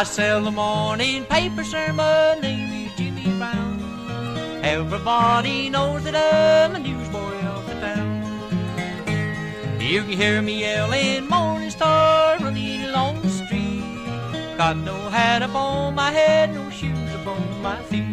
I sell the morning paper, sir. My name is Jimmy Brown. Everybody knows that I'm a newsboy of the town. You can hear me yelling, Morning Star, running along the street. Got no hat upon my head, no shoes upon my feet.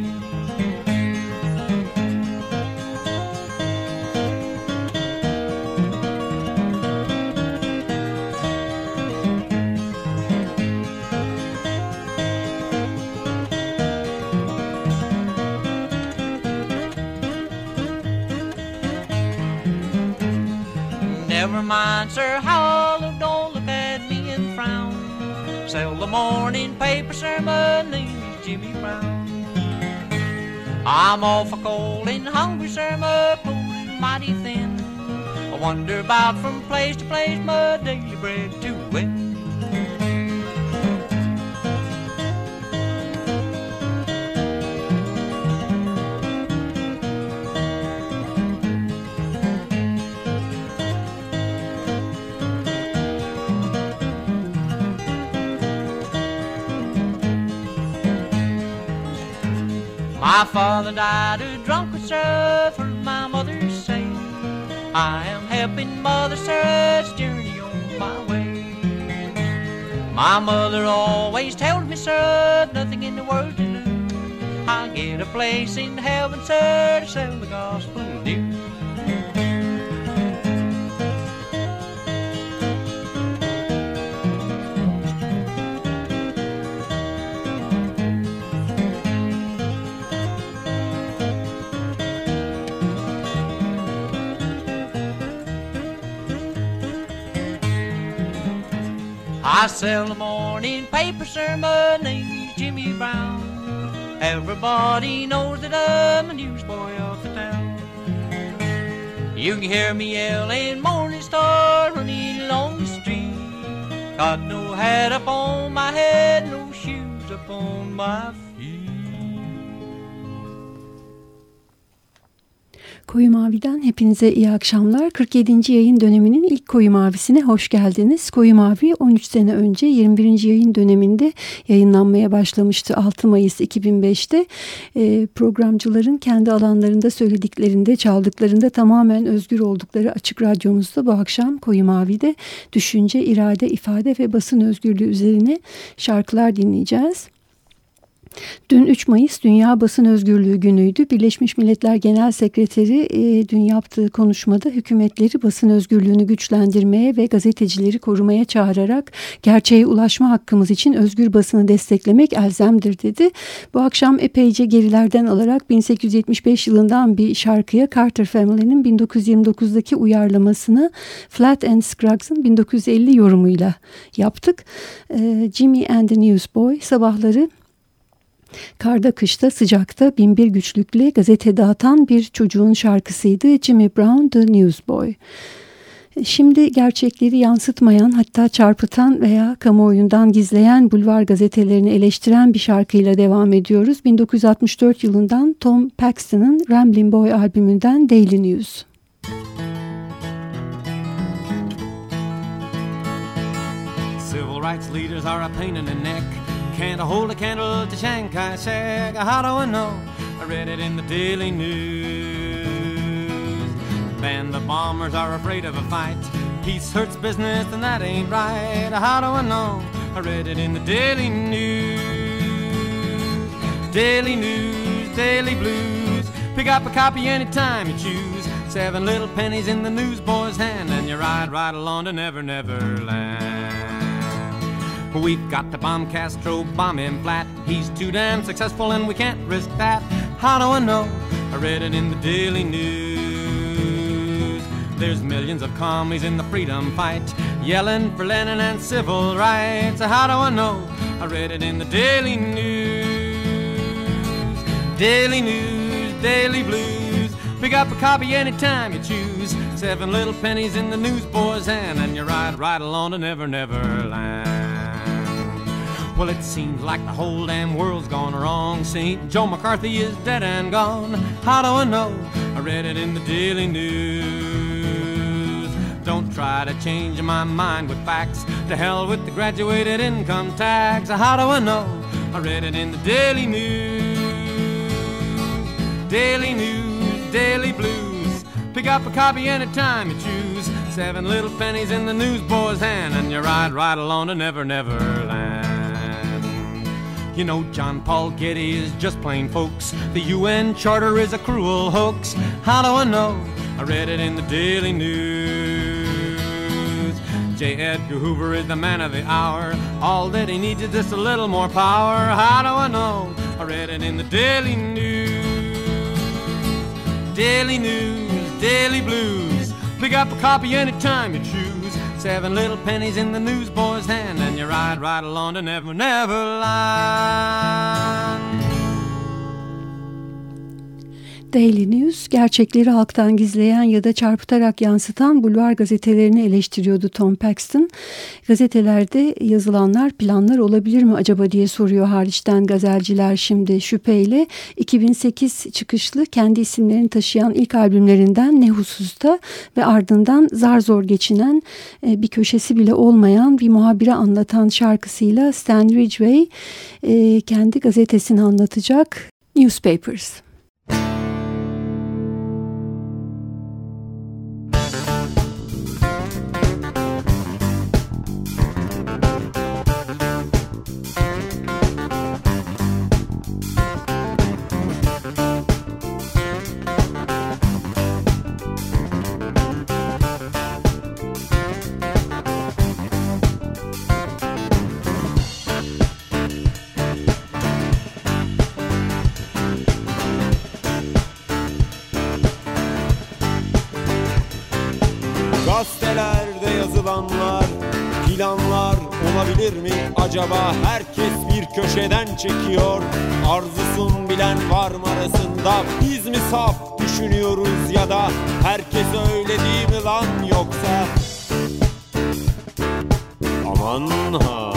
Mind, sir, how don't look at me and frown. Sell the morning paper, sir, my name is Jimmy Brown. I'm awful cold and hungry, sir, my clothes is mighty thin. I wander about from place to place, my daily bread to My father died a drunkard, sir, for my mother's sake. I am helping mother, sir's journey on my way. My mother always told me, sir, nothing in the world to do. I'll get a place in heaven, sir, to sell the gospel news. I sell the morning paper, sir. My name is Jimmy Brown. Everybody knows that I'm a newsboy of the town. You can hear me yelling, Morning Star, running along the street. Got no hat upon my head, no shoes upon my feet. Koyu Mavi'den hepinize iyi akşamlar. 47. yayın döneminin ilk Koyu Mavisi'ne hoş geldiniz. Koyu Mavi 13 sene önce 21. yayın döneminde yayınlanmaya başlamıştı 6 Mayıs 2005'te. E, programcıların kendi alanlarında söylediklerinde, çaldıklarında tamamen özgür oldukları açık radyomuzda bu akşam Koyu Mavi'de düşünce, irade, ifade ve basın özgürlüğü üzerine şarkılar dinleyeceğiz. Dün 3 Mayıs Dünya Basın Özgürlüğü günüydü. Birleşmiş Milletler Genel Sekreteri e, dün yaptığı konuşmada hükümetleri basın özgürlüğünü güçlendirmeye ve gazetecileri korumaya çağırarak gerçeğe ulaşma hakkımız için özgür basını desteklemek elzemdir dedi. Bu akşam epeyce gerilerden alarak 1875 yılından bir şarkıya Carter Family'nin 1929'daki uyarlamasını Flat and Scruggs'ın 1950 yorumuyla yaptık. E, Jimmy and the Newsboy sabahları Karda kışta sıcakta binbir güçlükle gazete dağıtan bir çocuğun şarkısıydı Jimmy Brown The Newsboy. Şimdi gerçekleri yansıtmayan hatta çarpıtan veya kamuoyundan gizleyen bulvar gazetelerini eleştiren bir şarkıyla devam ediyoruz. 1964 yılından Tom Paxton'ın Ramblin' Boy albümünden Daily News. Civil rights leaders are a pain in the neck Can't hold a candle to Chiang Kai-shek. How do I know? I read it in the Daily News. Band the bombers are afraid of a fight. Peace hurts business, and that ain't right. How do I know? I read it in the Daily News. Daily News, Daily Blues. Pick up a copy anytime you choose. Seven little pennies in the newsboy's hand, and you ride right along to Never Never Land. We've got to bomb Castro, bomb him flat. He's too damn successful and we can't risk that. How do I know? I read it in the Daily News. There's millions of commies in the freedom fight, yelling for Lenin and civil rights. How do I know? I read it in the Daily News. Daily News, Daily Blues. Pick up a copy anytime you choose. Seven little pennies in the newsboy's hand, and you ride right along to Never Never Land. Well, it seems like the whole damn world's gone wrong. St. Joe McCarthy is dead and gone. How do I know? I read it in the Daily News. Don't try to change my mind with facts. To hell with the graduated income tax. How do I know? I read it in the Daily News. Daily News, Daily Blues. Pick up a copy anytime you choose. Seven little pennies in the newsboy's hand, and you ride right along to Never Never Land. You know, John Paul Getty is just plain folks. The UN Charter is a cruel hoax. How do I know? I read it in the Daily News. J. Edgar Hoover is the man of the hour. All that he needs is just a little more power. How do I know? I read it in the Daily News. Daily News, Daily Blues. Pick up a copy anytime you choose. Seven little pennies in the newsboy's hand, and you ride right along to Never Never Land. Daily News, gerçekleri halktan gizleyen ya da çarpıtarak yansıtan bulvar gazetelerini eleştiriyordu Tom Paxton. Gazetelerde yazılanlar planlar olabilir mi acaba diye soruyor hariçten gazelciler şimdi şüpheyle. 2008 çıkışlı kendi isimlerini taşıyan ilk albümlerinden Ne Hususta ve ardından zar zor geçinen e, bir köşesi bile olmayan bir muhabire anlatan şarkısıyla Stan Ridgway e, kendi gazetesini anlatacak Newspapers. Acaba Herkes bir köşeden çekiyor? Arzusun bilen var mı arasında? Biz mi saf düşünüyoruz ya da Herkes öyle değil mi lan yoksa? Aman ha.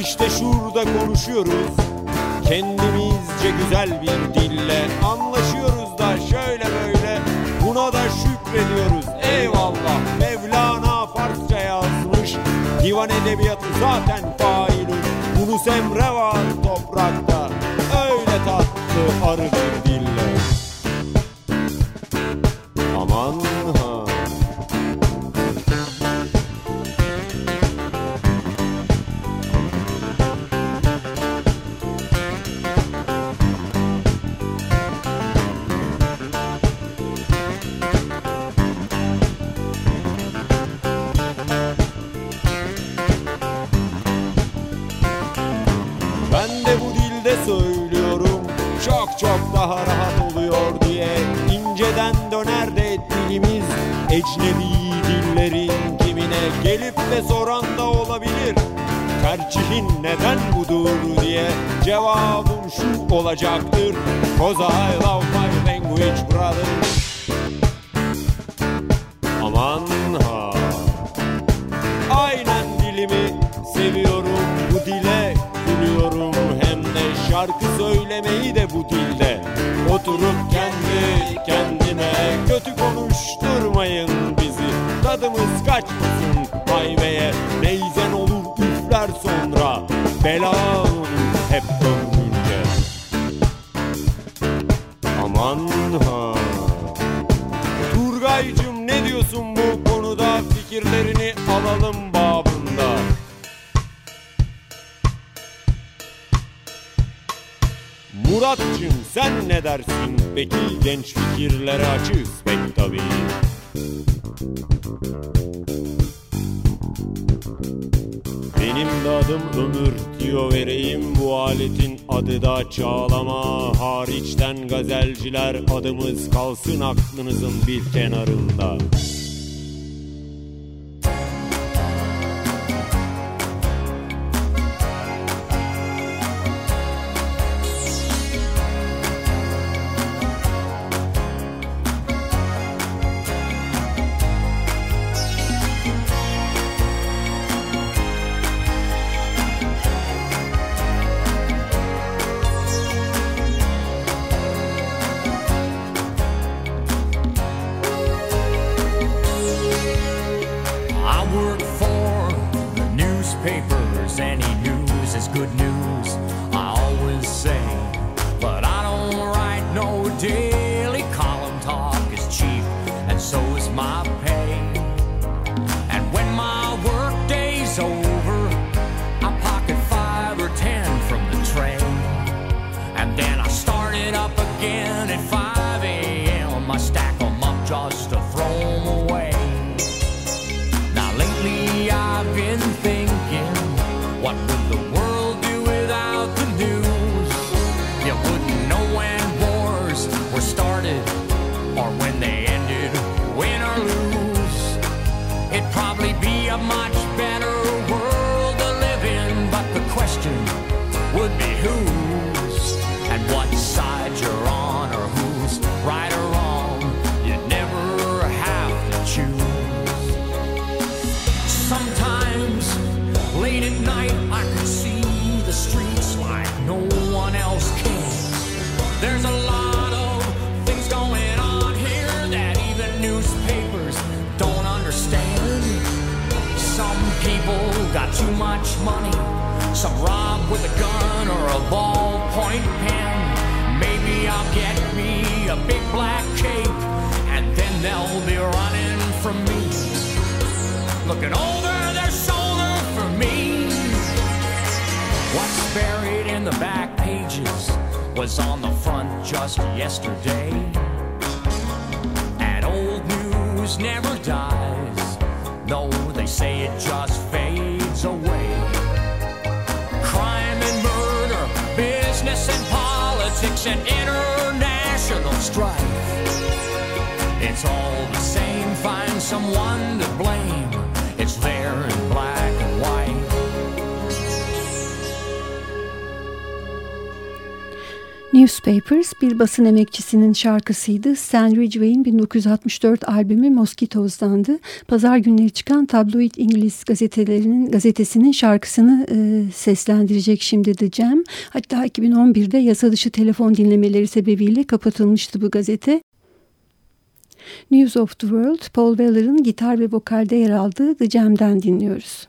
İşte şurada konuşuyoruz. Kendimizce güzel bir dille Anlaşıyoruz da şöyle böyle. Buna da şükrediyoruz. Eyvallah Divan edebiyatı zaten failü Yunus Emre var toprakta. Öyle tatlı arı bir Ecnebi dillerin kimine Gelip de soran da olabilir. Tercihin neden budur diye Cevabım şu olacaktır. Cause I love my language brother Aman ha. Aynen dilimi seviyorum bu dile. Gülüyorum hem de şarkı söylemeyi de bu dilde. Oturup kendi kendime kötü konuşturmayın bizi. Tadımız kaçmasın. Hayveye neyzen olur üfler sonra. Bela olur hep ömrünce sen ne dersin? Peki genç fikirlere açığız pek tabii. Benim de adım Ömür diyor vereyim bu aletin adı da Çağlama. Hariçten gazelciler adımız kalsın aklınızın bir kenarında back pages was on the front just yesterday. And old news never dies. No, they say it just fades away. Crime and murder, business and politics, and international strife. It's all the same, find someone to blame. Newspapers bir basın emekçisinin şarkısıydı. Stan Ridgway'in 1964 albümü Mosquitos'tandı. Pazar günleri çıkan tabloid İngiliz gazetelerinin gazetesinin şarkısını e, seslendirecek şimdi The Jam. Hatta 2011'de yasa dışı telefon dinlemeleri sebebiyle kapatılmıştı bu gazete. News of the World, Paul Weller'ın gitar ve vokalde yer aldığı The Jam'den dinliyoruz.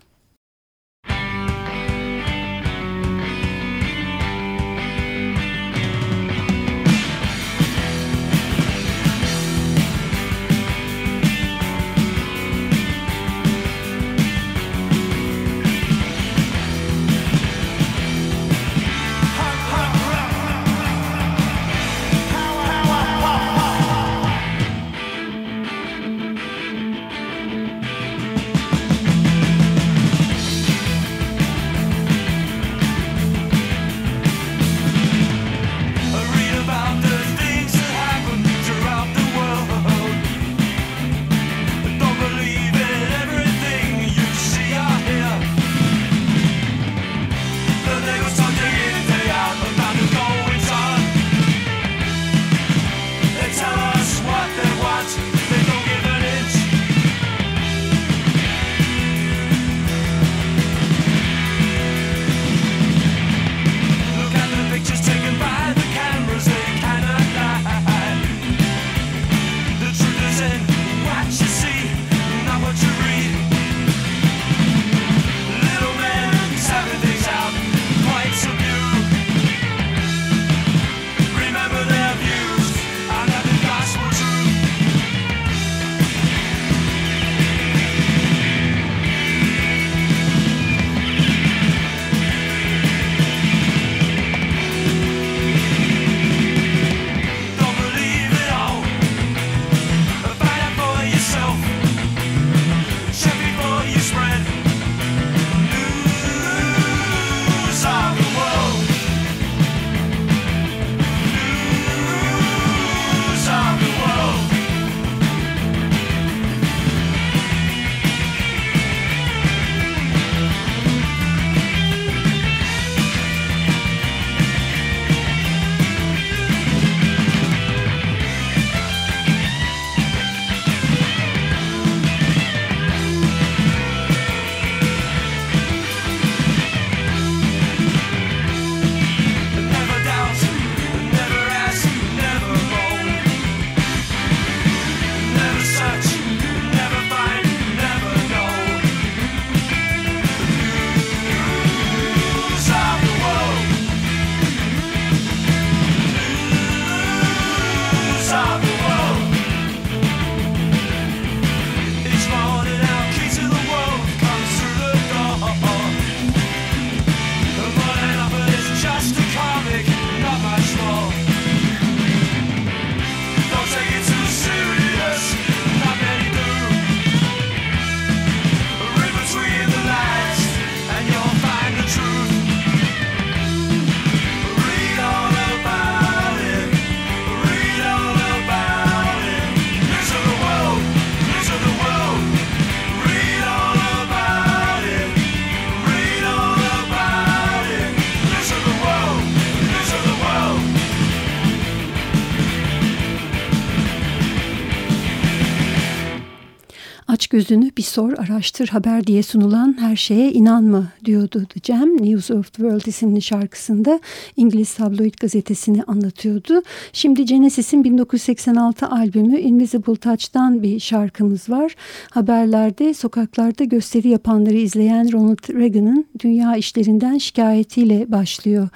Aç gözünü bir sor, araştır, haber diye sunulan her şeye inanma diyordu The Jam. News of the World isimli şarkısında İngiliz tabloid gazetesini anlatıyordu. Şimdi Genesis'in 1986 albümü Invisible Touch'tan bir şarkımız var. Haberlerde sokaklarda gösteri yapanları izleyen Ronald Reagan'ın dünya işlerinden şikayetiyle başlıyor.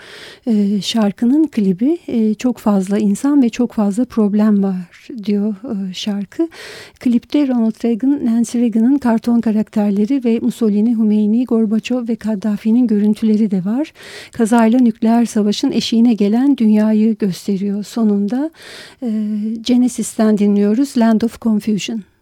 Ee, şarkının klibi e, çok fazla insan ve çok fazla problem var diyor e, şarkı. Klipte Ronald Reagan Nancy Reagan'ın karton karakterleri ve Mussolini, Hümeyni, Gorbaçov ve Kaddafi'nin görüntüleri de var. Kazayla nükleer savaşın eşiğine gelen dünyayı gösteriyor sonunda. E, Genesis'ten dinliyoruz Land of Confusion.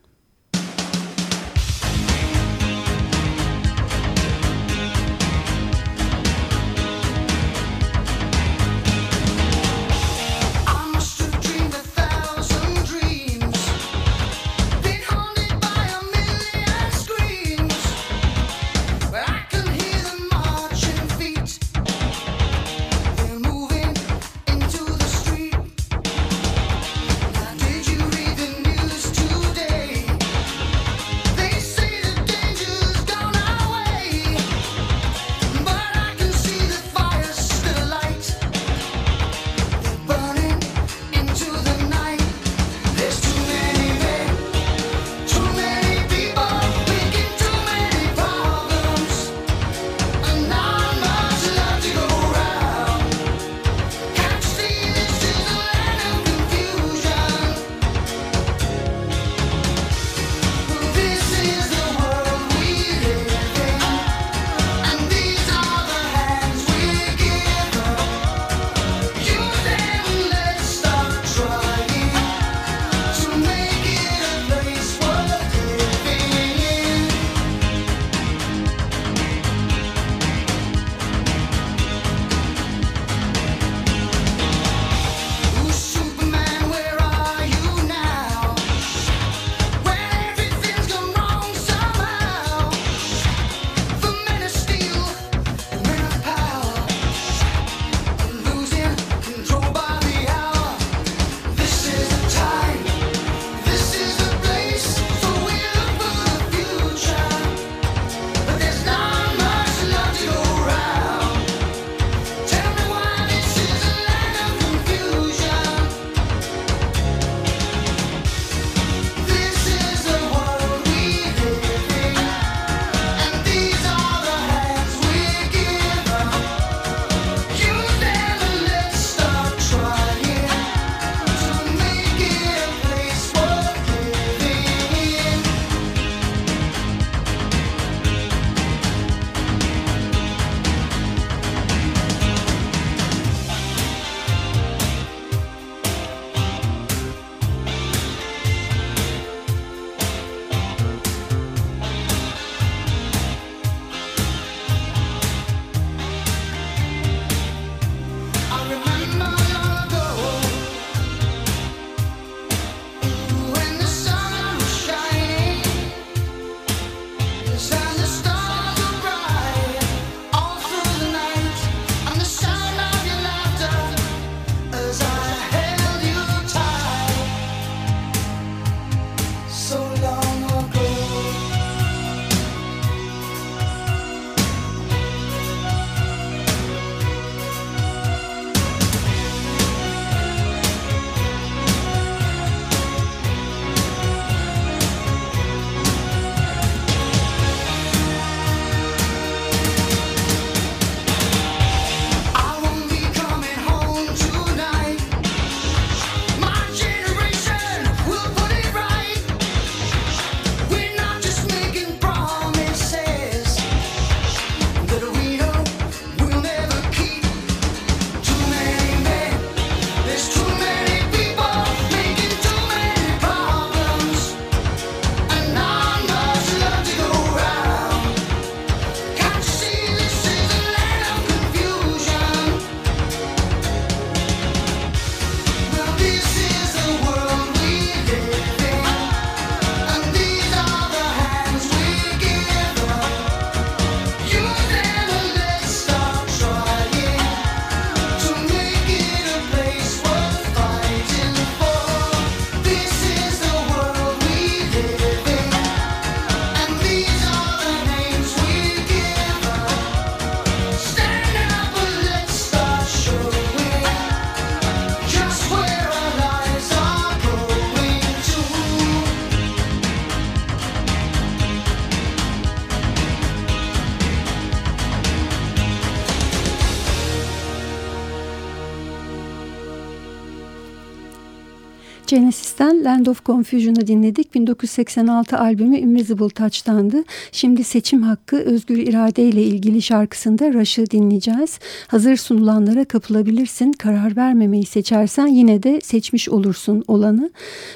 Genesis'ten Land of Confusion'u dinledik. 1986 albümü Invisible Touch'tandı. Şimdi seçim hakkı özgür irade ile ilgili şarkısında Rush'ı dinleyeceğiz. Hazır sunulanlara kapılabilirsin. Karar vermemeyi seçersen yine de seçmiş olursun olanı.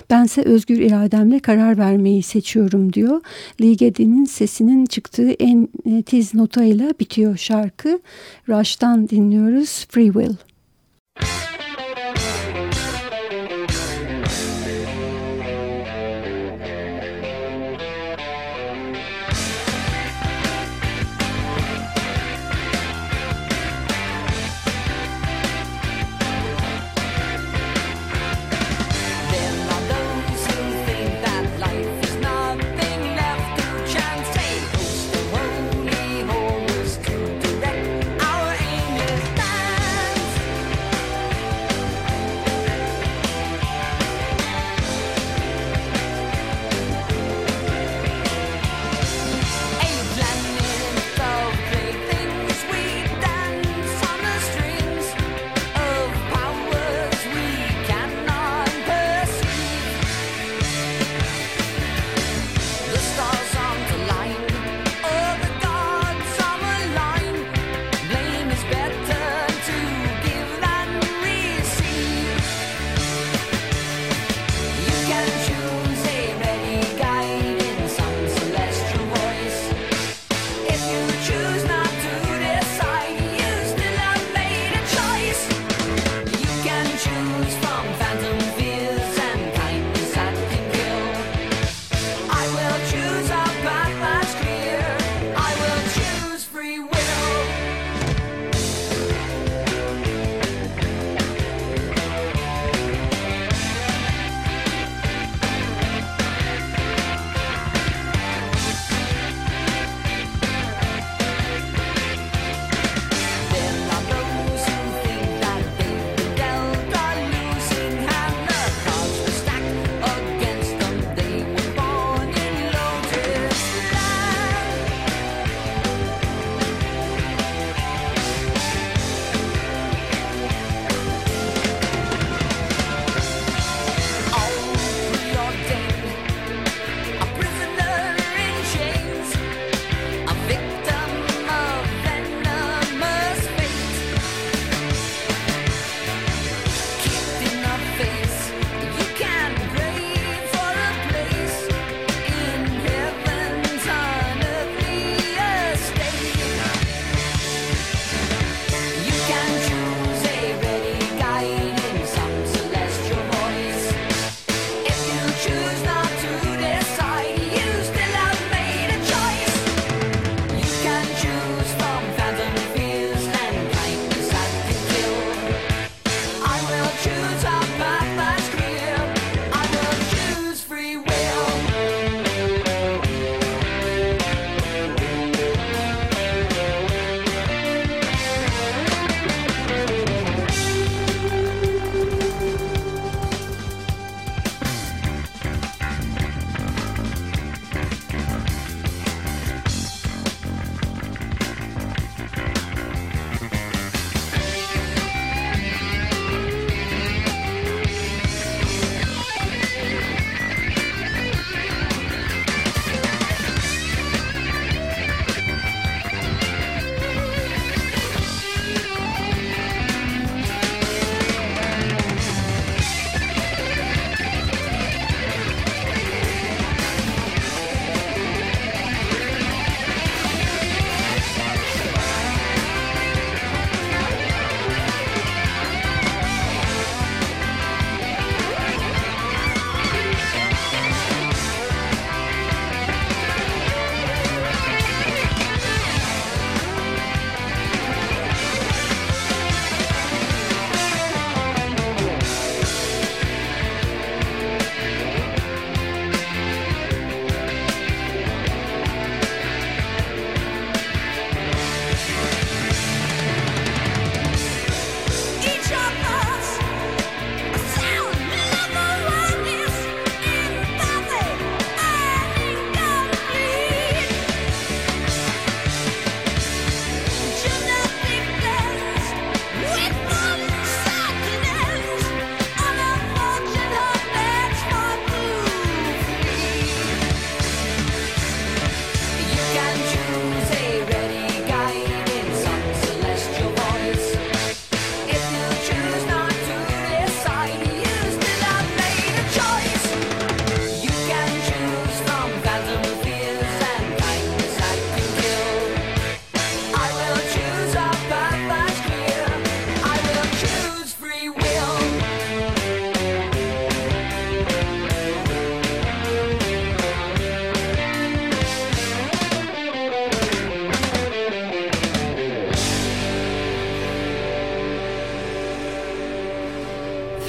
Bense özgür irademle karar vermeyi seçiyorum diyor. Ligedi'nin sesinin çıktığı en tiz notayla bitiyor şarkı. Rush'tan dinliyoruz Free Will. Aim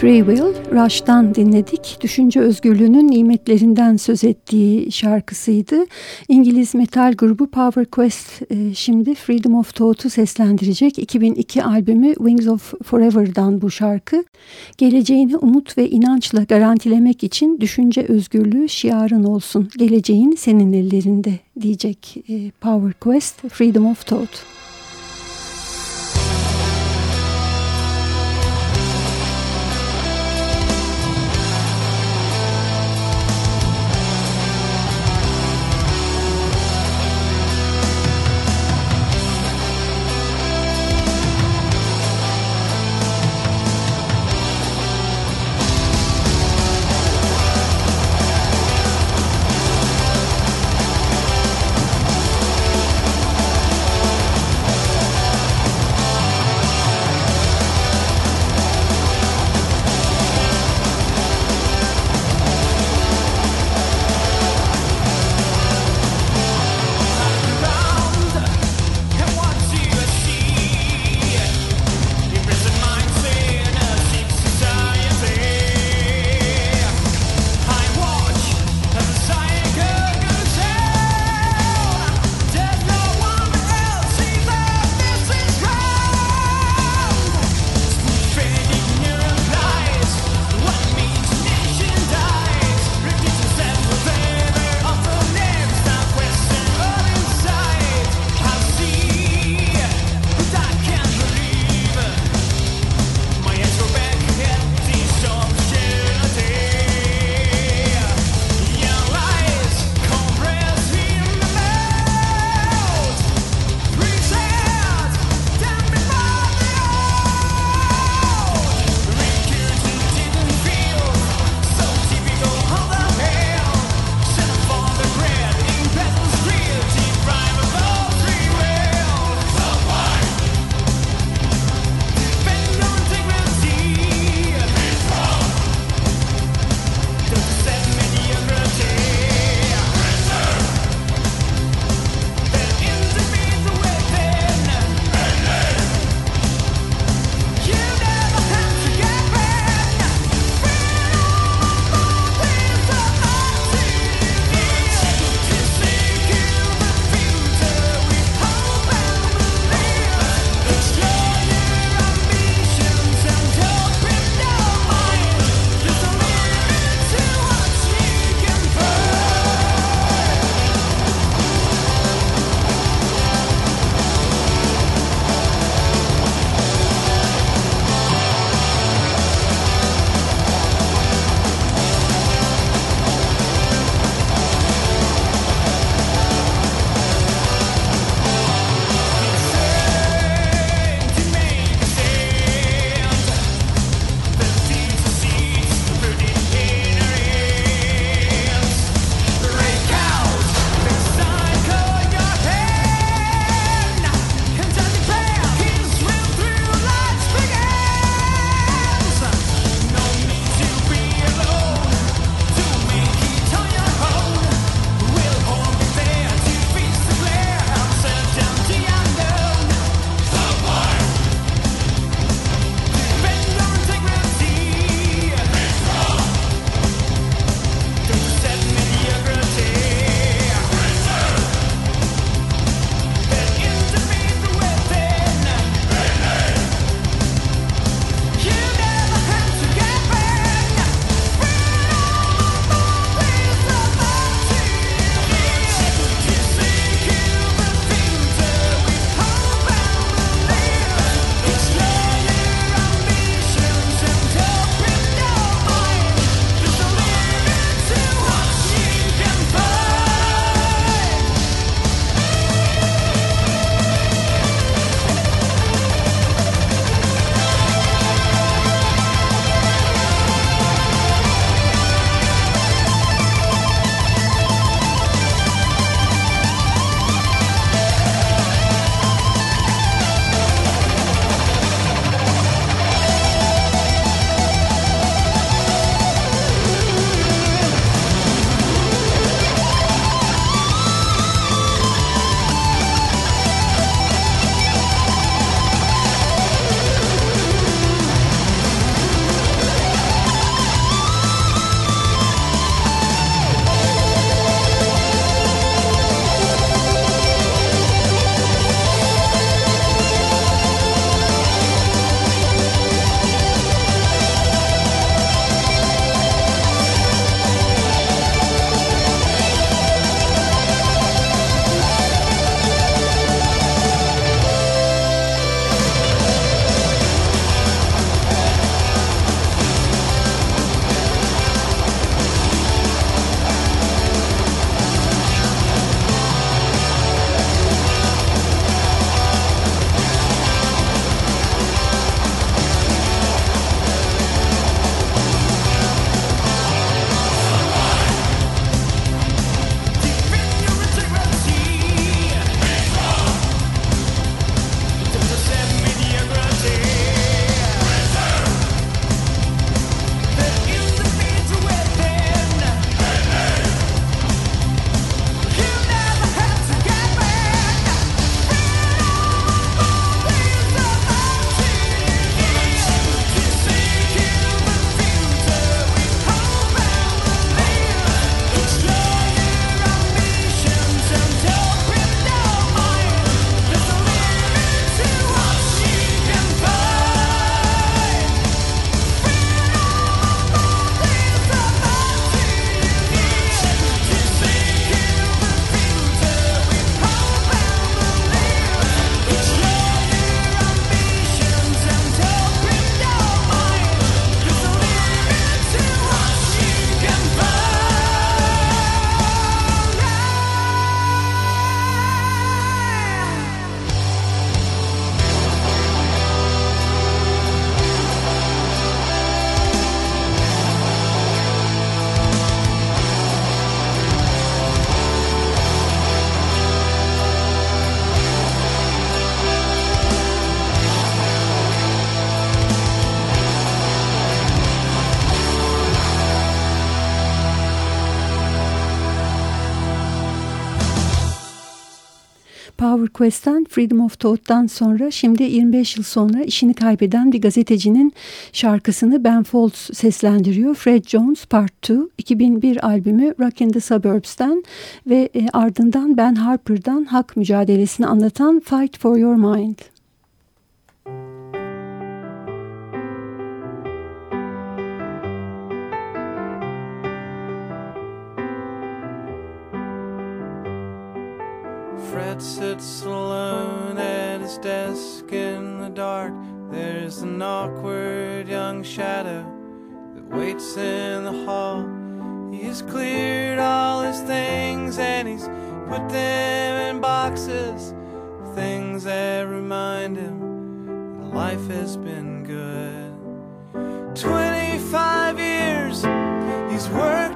Free Will, Rush'tan dinledik. Düşünce özgürlüğünün nimetlerinden söz ettiği şarkısıydı. İngiliz metal grubu Power Quest e, şimdi Freedom of Thought'u seslendirecek. 2002 albümü Wings of Forever'dan bu şarkı. Geleceğini umut ve inançla garantilemek için düşünce özgürlüğü şiarın olsun. Geleceğin senin ellerinde diyecek e, Power Quest, Freedom of Thought. Quest'ten Freedom of Thought'tan sonra şimdi 25 yıl sonra işini kaybeden bir gazetecinin şarkısını Ben Folds seslendiriyor. Fred Jones Part 2 2001 albümü Rock in the Suburbs'ten ve e, ardından Ben Harper'dan hak mücadelesini anlatan Fight for Your Mind. Sits alone at his desk in the dark. There's an awkward young shadow that waits in the hall. He's cleared all his things and he's put them in boxes. Things that remind him that life has been good. 25 years he's worked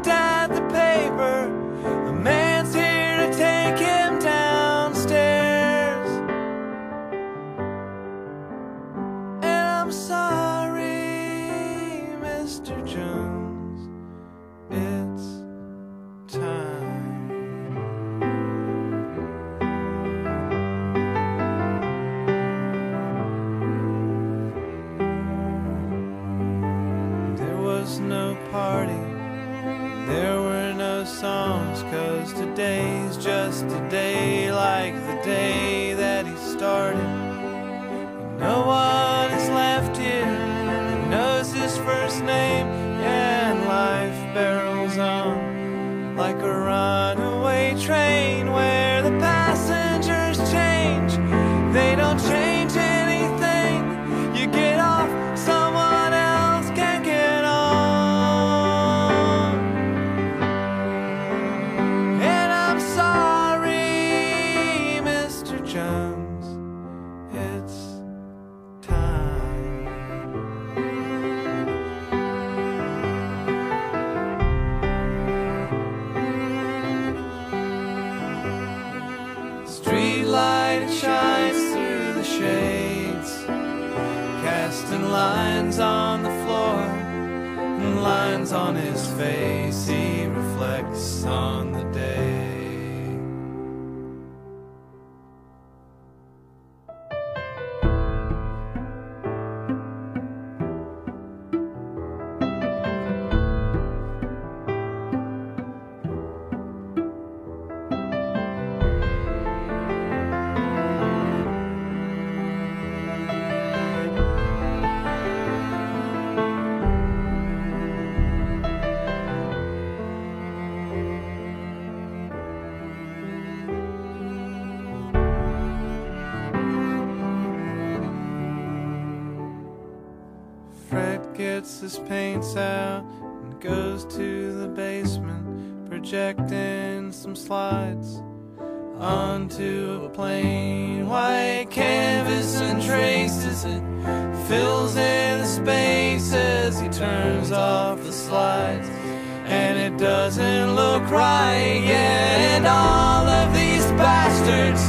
casting lines on the floor and lines on his face. He reflects on the day. His paints out and goes to the basement, projecting some slides onto a plain white canvas and traces it. Fills in the spaces, he turns off the slides, and it doesn't look right yet. And all of these bastards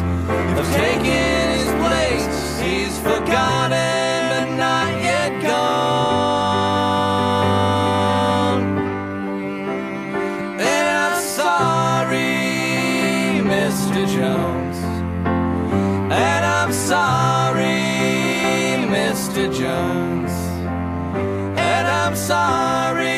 have taken sorry,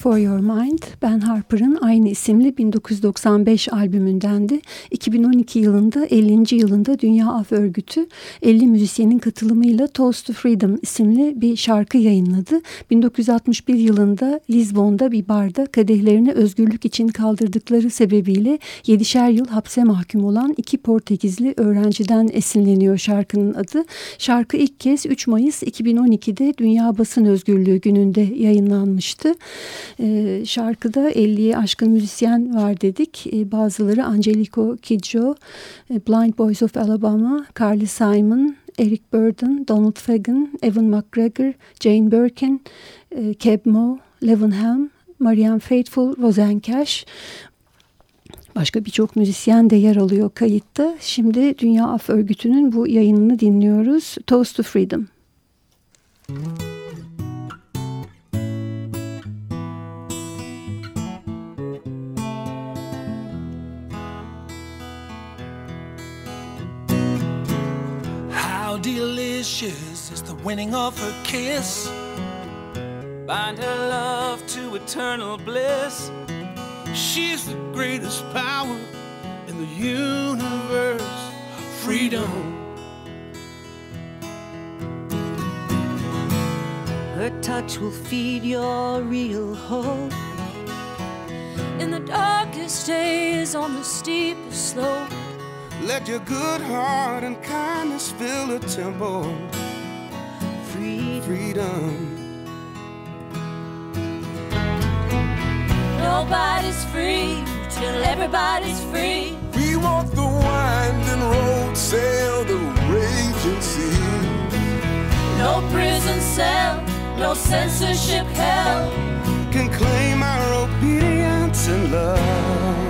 for Your Mind, Ben Harper'ın aynı isimli 1995 albümündendi. 2012 yılında 50. yılında Dünya Af Örgütü 50 müzisyenin katılımıyla Toast to Freedom isimli bir şarkı yayınladı. 1961 yılında Lizbon'da bir barda kadehlerini özgürlük için kaldırdıkları sebebiyle 7'şer yıl hapse mahkum olan iki Portekizli öğrenciden esinleniyor şarkının adı. Şarkı ilk kez 3 Mayıs 2012'de Dünya Basın Özgürlüğü gününde yayınlanmıştı. Ee, şarkıda 50'ye aşkın müzisyen var dedik. Ee, bazıları Angelico Kidjo, e, Blind Boys of Alabama, Carly Simon, Eric Burden, Donald Fagen, Evan McGregor, Jane Birkin, e, Keb Mo, Levin Helm, Marianne Faithfull, Roseanne Cash. Başka birçok müzisyen de yer alıyor kayıtta. Şimdi Dünya Af Örgütü'nün bu yayınını dinliyoruz. Toast to Freedom. How delicious is the winning of her kiss. Bind her love to eternal bliss. She's the greatest power in the universe. Freedom. Her touch will feed your real hope. In the darkest days, on the steepest slope, Let your good heart and kindness fill a temple. freedom. Freedom. Nobody's free till everybody's free. We walk the winding road, sail the raging sea. No prison cell, no censorship hell. Can claim our obedience and love.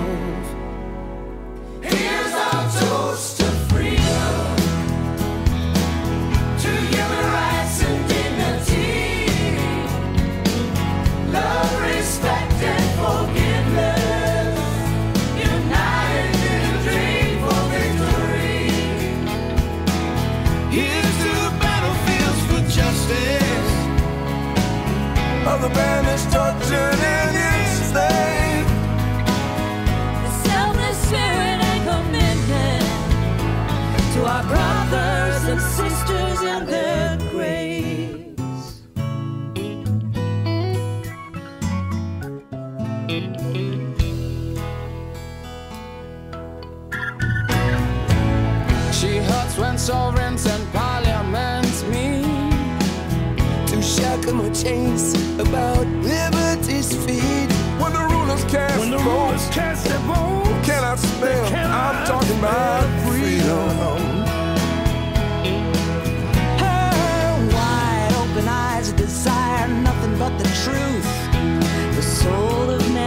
Sovereigns and enslaved. The selfless spirit and commitment to our brothers and sisters in the craves She hurts when sovereign send parliaments meet To shackle my chains about liberty's feet. When the rulers cast when the votes, rulers cast their votes. cannot spell. cannot I'm talking about freedom. Her wide open eyes desire nothing but the truth. The soul of mankind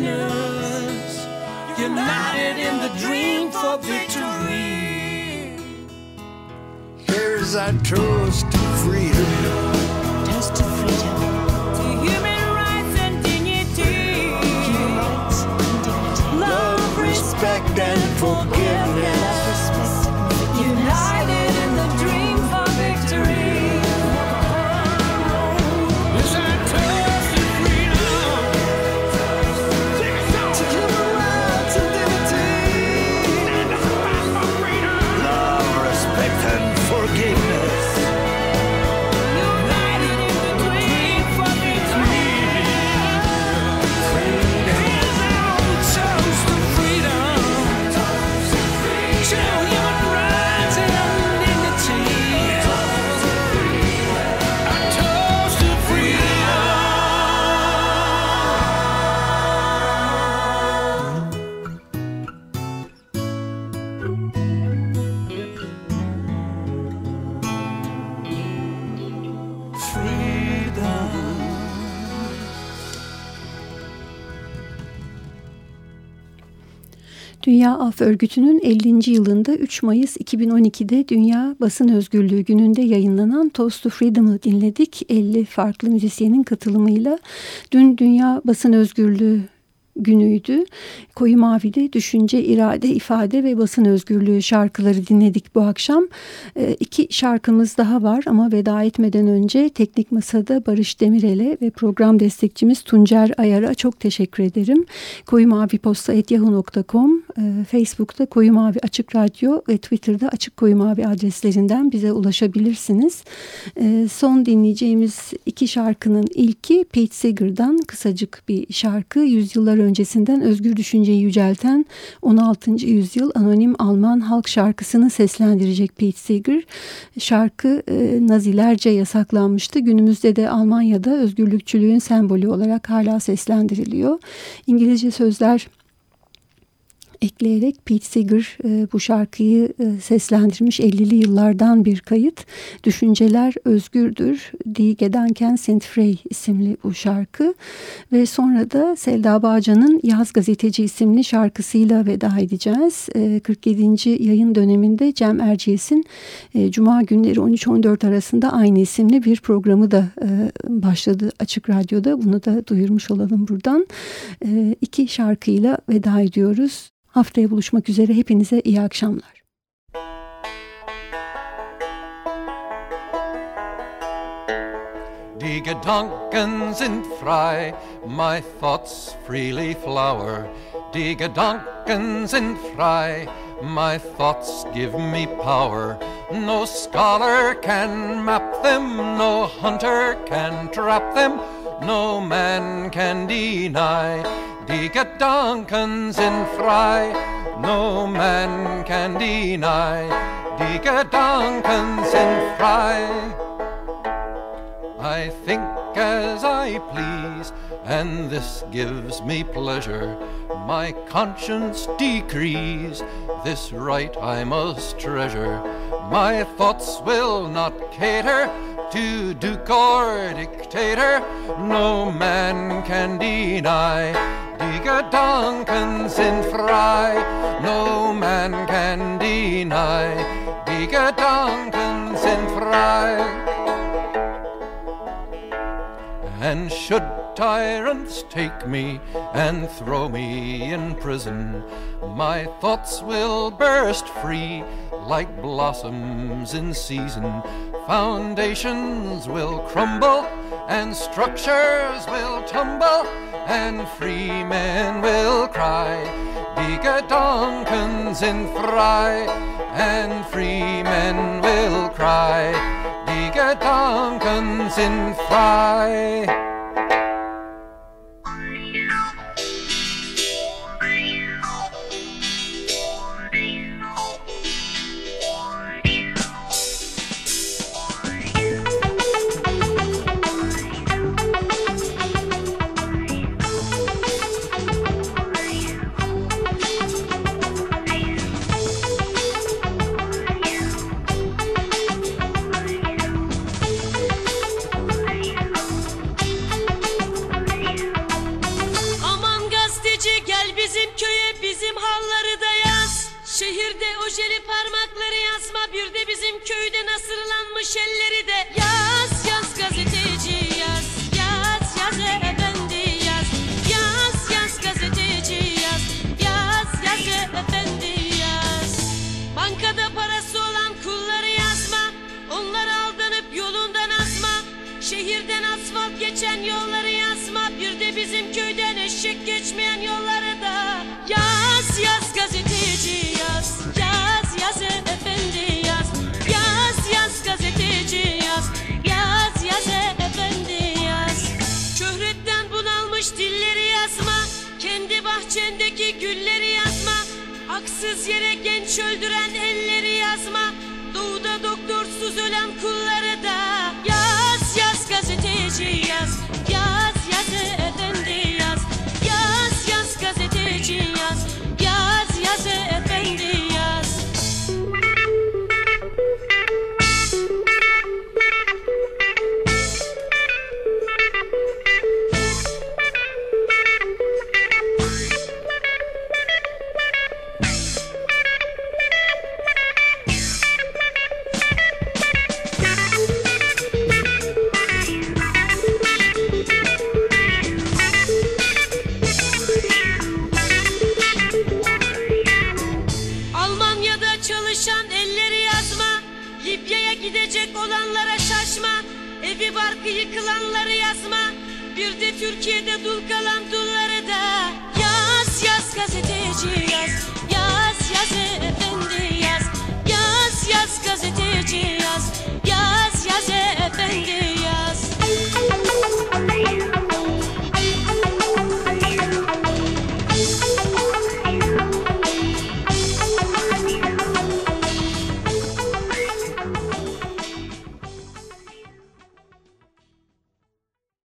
forgiveness. United in the dream for victory. Here's our toast to freedom. Toast to freedom. To human rights and dignity. Love, respect, and forgiveness. Af Örgütü'nün 50. yılında 3 Mayıs 2012'de Dünya Basın Özgürlüğü gününde yayınlanan Toast to Freedom'ı dinledik. 50 farklı müzisyenin katılımıyla. Dün Dünya Basın Özgürlüğü günüydü. Koyu Mavi'de düşünce, irade, ifade ve basın özgürlüğü şarkıları dinledik bu akşam. E, iki şarkımız daha var ama veda etmeden önce Teknik Masa'da Barış Demirel'e ve program destekçimiz Tuncer Ayar'a çok teşekkür ederim. Koyu Mavi Posta.yahoo.com, e, Facebook'ta Koyu Mavi Açık Radyo ve Twitter'da Açık Koyu Mavi adreslerinden bize ulaşabilirsiniz. E, son dinleyeceğimiz iki şarkının ilki Pete Seeger'dan kısacık bir şarkı. Yüzyıllar öncesinden özgür düşünceyi yücelten 16. yüzyıl anonim Alman halk şarkısını seslendirecek Pete Seeger. Şarkı e, Nazilerce yasaklanmıştı. Günümüzde de Almanya'da özgürlükçülüğün sembolü olarak hala seslendiriliyor. İngilizce sözler ekleyerek Pete Seeger e, bu şarkıyı e, seslendirmiş 50'li yıllardan bir kayıt. Düşünceler özgürdür. Die Gedanken sind frei isimli bu şarkı. Ve sonra da Selda Bağcan'ın Yaz Gazeteci isimli şarkısıyla veda edeceğiz. E, 47. yayın döneminde Cem Erciyes'in e, Cuma günleri 13-14 arasında aynı isimli bir programı da e, başladı Açık Radyo'da. Bunu da duyurmuş olalım buradan. E, iki şarkıyla veda ediyoruz. Haftaya buluşmak üzere hepinize iyi akşamlar. Die Gedanken sind frei, my thoughts freely flower. Die Gedanken sind frei, my thoughts give me power. No scholar can map them, no hunter can trap them, no man can deny. Die Gedanken sind frei, no man can deny. Die Gedanken sind frei. I think as I please, and this gives me pleasure. My conscience decrees, this right I must treasure. My thoughts will not cater to duke or dictator, no man can deny. Digga Duncan sin fry, no man can deny. Digga Duncan sin fry. And should tyrants take me and throw me in prison, my thoughts will burst free like blossoms in season. Foundations will crumble and structures will tumble and free men will cry. Diga Duncans in fry and free men will cry. Diga Duncans in fry. Yere genç öldüren elleri yazma. Doğuda doktorsuz ölen kulları da Yaz yaz gazeteci Yaz